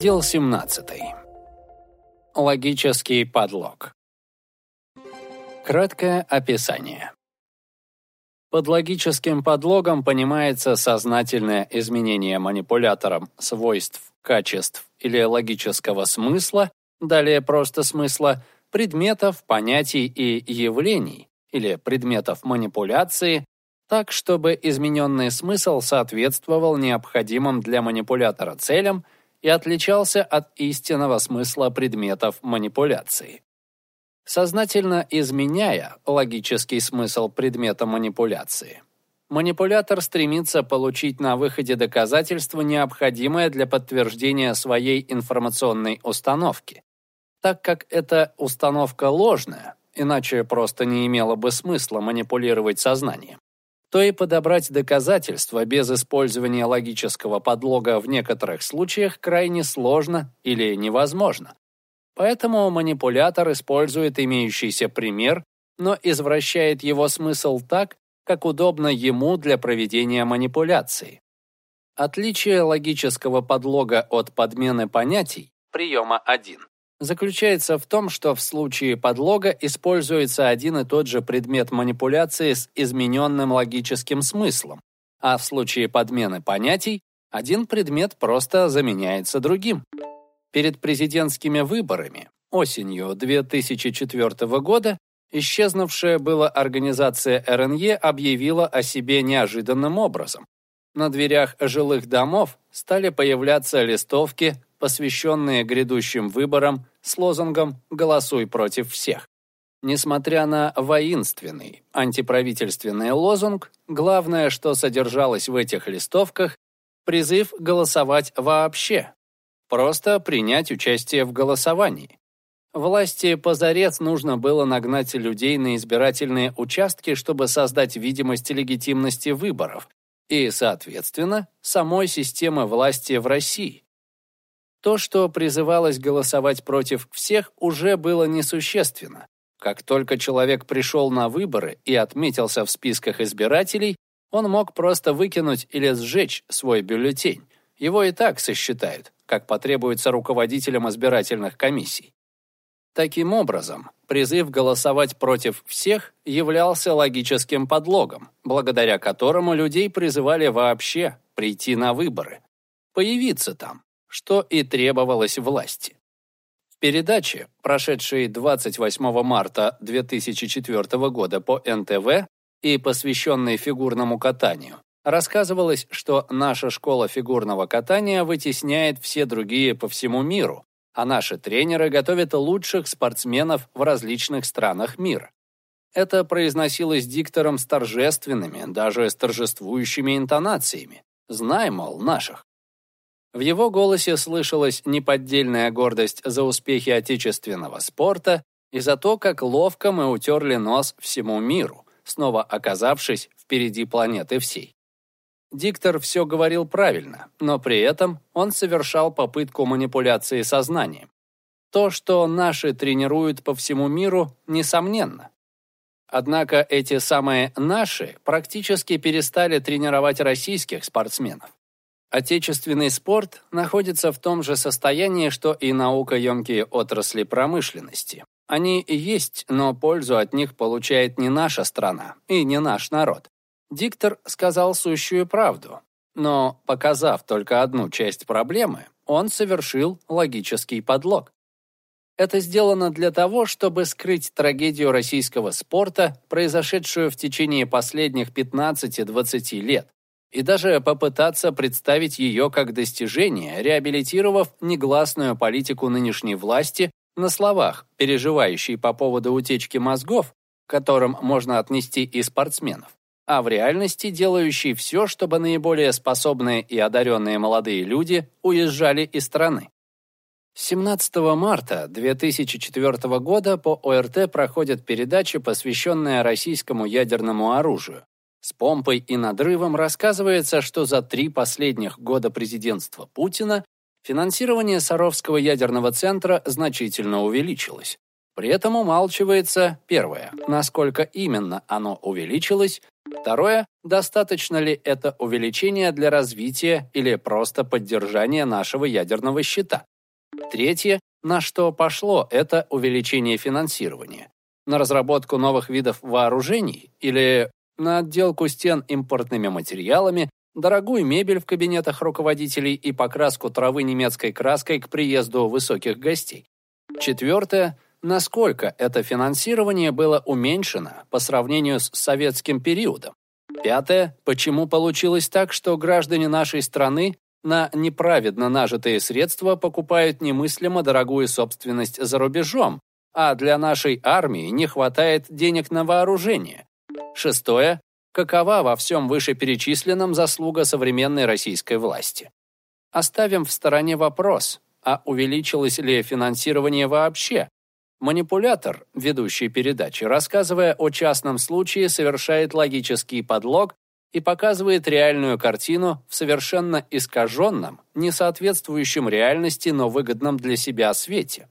Раздел 17. Логический подлог. Краткое описание. Под логическим подлогом понимается сознательное изменение манипулятором свойств, качеств или логического смысла, далее просто смысла, предметов, понятий и явлений или предметов манипуляции, так, чтобы измененный смысл соответствовал необходимым для манипулятора целям – и отличался от истинного смысла предметов манипуляции. Сознательно изменяя логический смысл предмета манипуляции, манипулятор стремится получить на выходе доказательство, необходимое для подтверждения своей информационной установки. Так как эта установка ложная, иначе просто не имело бы смысла манипулировать сознанием то и подобрать доказательства без использования логического подлога в некоторых случаях крайне сложно или невозможно. Поэтому манипулятор использует имеющийся пример, но извращает его смысл так, как удобно ему для проведения манипуляции. Отличие логического подлога от подмены понятий, приема 1, заключается в том, что в случае подлога используется один и тот же предмет манипуляции с измененным логическим смыслом, а в случае подмены понятий один предмет просто заменяется другим. Перед президентскими выборами осенью 2004 года исчезнувшая была организация РНЕ объявила о себе неожиданным образом. На дверях жилых домов стали появляться листовки посвященные грядущим выборам с лозунгом «Голосуй против всех». Несмотря на воинственный антиправительственный лозунг, главное, что содержалось в этих листовках, призыв голосовать вообще, просто принять участие в голосовании. Власти позарез нужно было нагнать людей на избирательные участки, чтобы создать видимость легитимности выборов и, соответственно, самой системы власти в России. То, что призывалось голосовать против всех, уже было несущественно. Как только человек пришел на выборы и отметился в списках избирателей, он мог просто выкинуть или сжечь свой бюллетень. Его и так сосчитают, как потребуется руководителям избирательных комиссий. Таким образом, призыв голосовать против всех являлся логическим подлогом, благодаря которому людей призывали вообще прийти на выборы, появиться там, что и требовалось власти. В передаче, прошедшей 28 марта 2004 года по НТВ и посвященной фигурному катанию, рассказывалось, что наша школа фигурного катания вытесняет все другие по всему миру, а наши тренеры готовят лучших спортсменов в различных странах мира. Это произносилось диктором с торжественными, даже с торжествующими интонациями. Знай, мол, наших. В его голосе слышалась неподдельная гордость за успехи отечественного спорта и за то, как ловко мы утерли нос всему миру, снова оказавшись впереди планеты всей. Диктор все говорил правильно, но при этом он совершал попытку манипуляции сознанием. То, что наши тренируют по всему миру, несомненно. Однако эти самые «наши» практически перестали тренировать российских спортсменов. Отечественный спорт находится в том же состоянии, что и наукоемкие отрасли промышленности. Они есть, но пользу от них получает не наша страна и не наш народ. Диктор сказал сущую правду, но, показав только одну часть проблемы, он совершил логический подлог. Это сделано для того, чтобы скрыть трагедию российского спорта, произошедшую в течение последних 15-20 лет и даже попытаться представить ее как достижение, реабилитировав негласную политику нынешней власти на словах, переживающей по поводу утечки мозгов, к которым можно отнести и спортсменов, а в реальности делающий все, чтобы наиболее способные и одаренные молодые люди уезжали из страны. 17 марта 2004 года по ОРТ проходит передача, посвященная российскому ядерному оружию. С помпой и надрывом рассказывается, что за три последних года президентства Путина финансирование Саровского ядерного центра значительно увеличилось. При этом умалчивается, первое, насколько именно оно увеличилось, второе, достаточно ли это увеличение для развития или просто поддержания нашего ядерного щита, Третье, на что пошло, это увеличение финансирования. На разработку новых видов вооружений или на отделку стен импортными материалами, дорогую мебель в кабинетах руководителей и покраску травы немецкой краской к приезду высоких гостей. Четвертое, насколько это финансирование было уменьшено по сравнению с советским периодом. Пятое, почему получилось так, что граждане нашей страны на неправедно нажитые средства покупают немыслимо дорогую собственность за рубежом, а для нашей армии не хватает денег на вооружение. Шестое. Какова во всем вышеперечисленном заслуга современной российской власти? Оставим в стороне вопрос, а увеличилось ли финансирование вообще? Манипулятор, ведущий передачи, рассказывая о частном случае, совершает логический подлог и показывает реальную картину в совершенно искаженном, не соответствующем реальности, но выгодном для себя свете.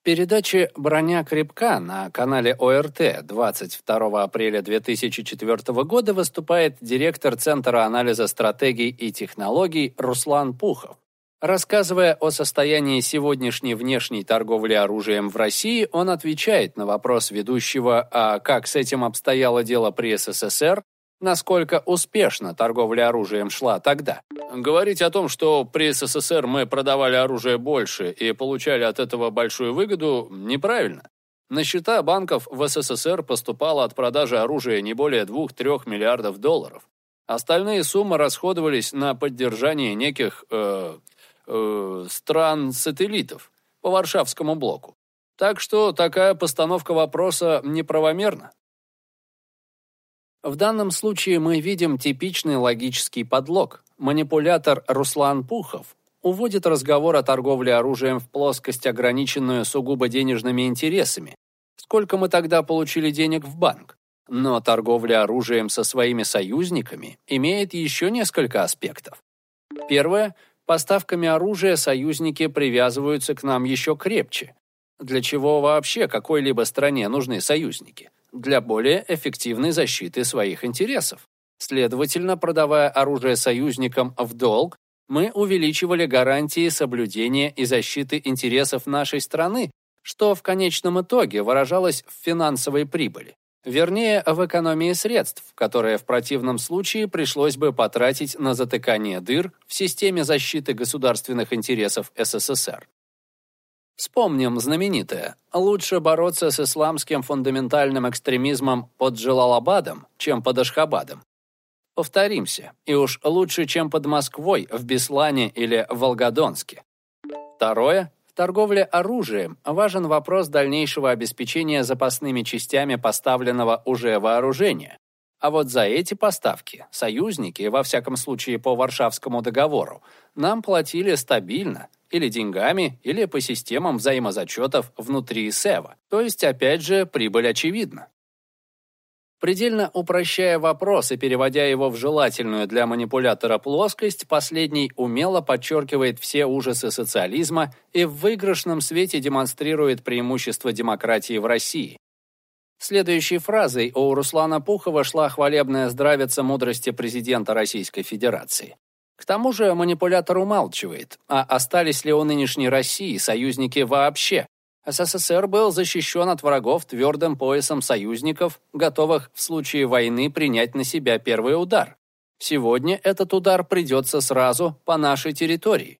В передаче «Броня крепка» на канале ОРТ 22 апреля 2004 года выступает директор Центра анализа стратегий и технологий Руслан Пухов. Рассказывая о состоянии сегодняшней внешней торговли оружием в России, он отвечает на вопрос ведущего, а как с этим обстояло дело при СССР, насколько успешно торговля оружием шла тогда. Говорить о том, что при СССР мы продавали оружие больше и получали от этого большую выгоду, неправильно. На счета банков в СССР поступало от продажи оружия не более 2-3 миллиардов долларов. Остальные суммы расходовались на поддержание неких э, э, стран-сателлитов по Варшавскому блоку. Так что такая постановка вопроса неправомерна. В данном случае мы видим типичный логический подлог. Манипулятор Руслан Пухов уводит разговор о торговле оружием в плоскость, ограниченную сугубо денежными интересами. Сколько мы тогда получили денег в банк? Но торговля оружием со своими союзниками имеет еще несколько аспектов. Первое. Поставками оружия союзники привязываются к нам еще крепче. Для чего вообще какой-либо стране нужны союзники? Для более эффективной защиты своих интересов. Следовательно, продавая оружие союзникам в долг, мы увеличивали гарантии соблюдения и защиты интересов нашей страны, что в конечном итоге выражалось в финансовой прибыли. Вернее, в экономии средств, которые в противном случае пришлось бы потратить на затыкание дыр в системе защиты государственных интересов СССР. Вспомним знаменитое. Лучше бороться с исламским фундаментальным экстремизмом под Джалалабадом, чем под Ашхабадом. Повторимся, и уж лучше, чем под Москвой, в Беслане или Волгодонске. Второе. В торговле оружием важен вопрос дальнейшего обеспечения запасными частями поставленного уже вооружения. А вот за эти поставки союзники, во всяком случае по Варшавскому договору, нам платили стабильно, или деньгами, или по системам взаимозачетов внутри СЭВа. То есть, опять же, прибыль очевидна. Предельно упрощая вопрос и переводя его в желательную для манипулятора плоскость, последний умело подчеркивает все ужасы социализма и в выигрышном свете демонстрирует преимущество демократии в России. Следующей фразой у Руслана Пухова шла хвалебная здравица мудрости президента Российской Федерации. К тому же манипулятор умалчивает, а остались ли у нынешней России союзники вообще. СССР был защищен от врагов твердым поясом союзников, готовых в случае войны принять на себя первый удар. Сегодня этот удар придется сразу по нашей территории.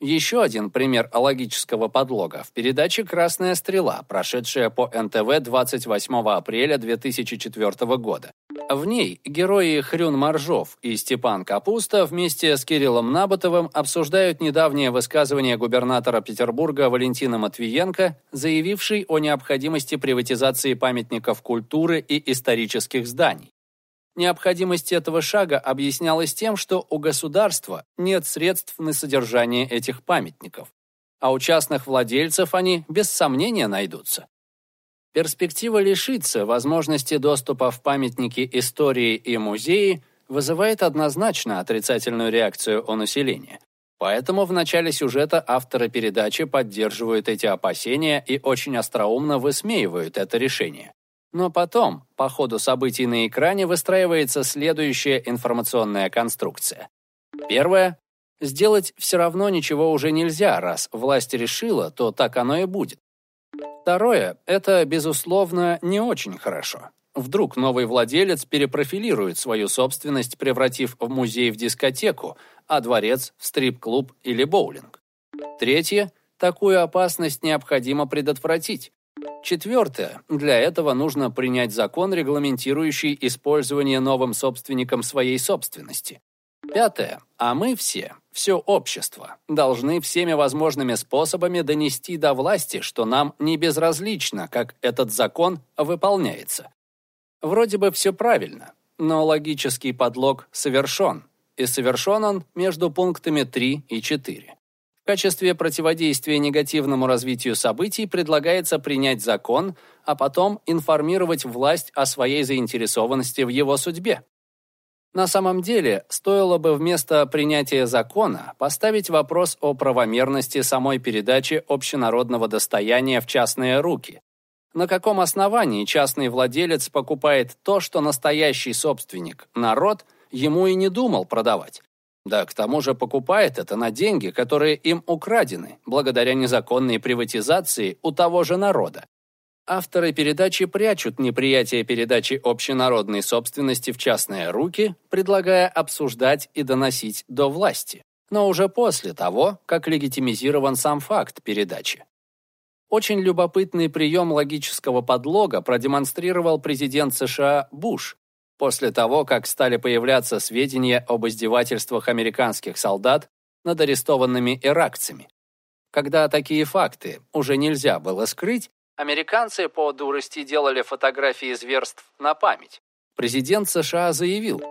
Еще один пример логического подлога в передаче «Красная стрела», прошедшая по НТВ 28 апреля 2004 года. В ней герои Хрюн Маржов и Степан Капуста вместе с Кириллом Набатовым обсуждают недавнее высказывание губернатора Петербурга Валентина Матвиенко, заявивший о необходимости приватизации памятников культуры и исторических зданий. Необходимость этого шага объяснялась тем, что у государства нет средств на содержание этих памятников, а у частных владельцев они без сомнения найдутся. Перспектива лишиться возможности доступа в памятники истории и музеи вызывает однозначно отрицательную реакцию у населения. Поэтому в начале сюжета авторы передачи поддерживают эти опасения и очень остроумно высмеивают это решение. Но потом, по ходу событий на экране, выстраивается следующая информационная конструкция. Первое. Сделать все равно ничего уже нельзя, раз власть решила, то так оно и будет. Второе – это, безусловно, не очень хорошо. Вдруг новый владелец перепрофилирует свою собственность, превратив в музей в дискотеку, а дворец в стрип-клуб или боулинг. Третье – такую опасность необходимо предотвратить. Четвертое. Для этого нужно принять закон, регламентирующий использование новым собственником своей собственности. Пятое. А мы все, все общество, должны всеми возможными способами донести до власти, что нам не безразлично, как этот закон выполняется. Вроде бы все правильно, но логический подлог совершен, и совершен он между пунктами 3 и 4. В качестве противодействия негативному развитию событий предлагается принять закон, а потом информировать власть о своей заинтересованности в его судьбе. На самом деле, стоило бы вместо принятия закона поставить вопрос о правомерности самой передачи общенародного достояния в частные руки. На каком основании частный владелец покупает то, что настоящий собственник, народ, ему и не думал продавать? Да, к тому же покупает это на деньги, которые им украдены, благодаря незаконной приватизации у того же народа. Авторы передачи прячут неприятие передачи общенародной собственности в частные руки, предлагая обсуждать и доносить до власти, но уже после того, как легитимизирован сам факт передачи. Очень любопытный прием логического подлога продемонстрировал президент США Буш после того, как стали появляться сведения об издевательствах американских солдат над арестованными иракцами. Когда такие факты уже нельзя было скрыть, Американцы по дурости делали фотографии зверств на память. Президент США заявил,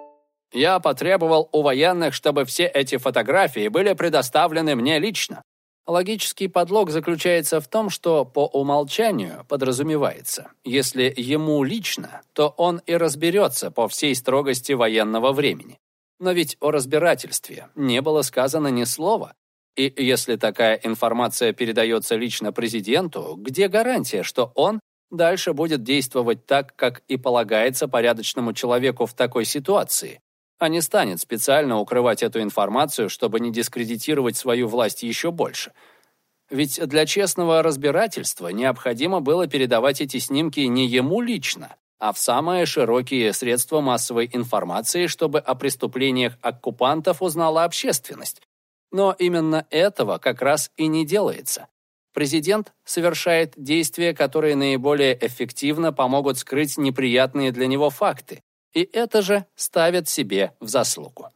«Я потребовал у военных, чтобы все эти фотографии были предоставлены мне лично». Логический подлог заключается в том, что по умолчанию подразумевается, если ему лично, то он и разберется по всей строгости военного времени. Но ведь о разбирательстве не было сказано ни слова, и если такая информация передается лично президенту, где гарантия, что он дальше будет действовать так, как и полагается порядочному человеку в такой ситуации, а не станет специально укрывать эту информацию, чтобы не дискредитировать свою власть еще больше? Ведь для честного разбирательства необходимо было передавать эти снимки не ему лично, а в самые широкие средства массовой информации, чтобы о преступлениях оккупантов узнала общественность, но именно этого как раз и не делается. Президент совершает действия, которые наиболее эффективно помогут скрыть неприятные для него факты, и это же ставит себе в заслугу.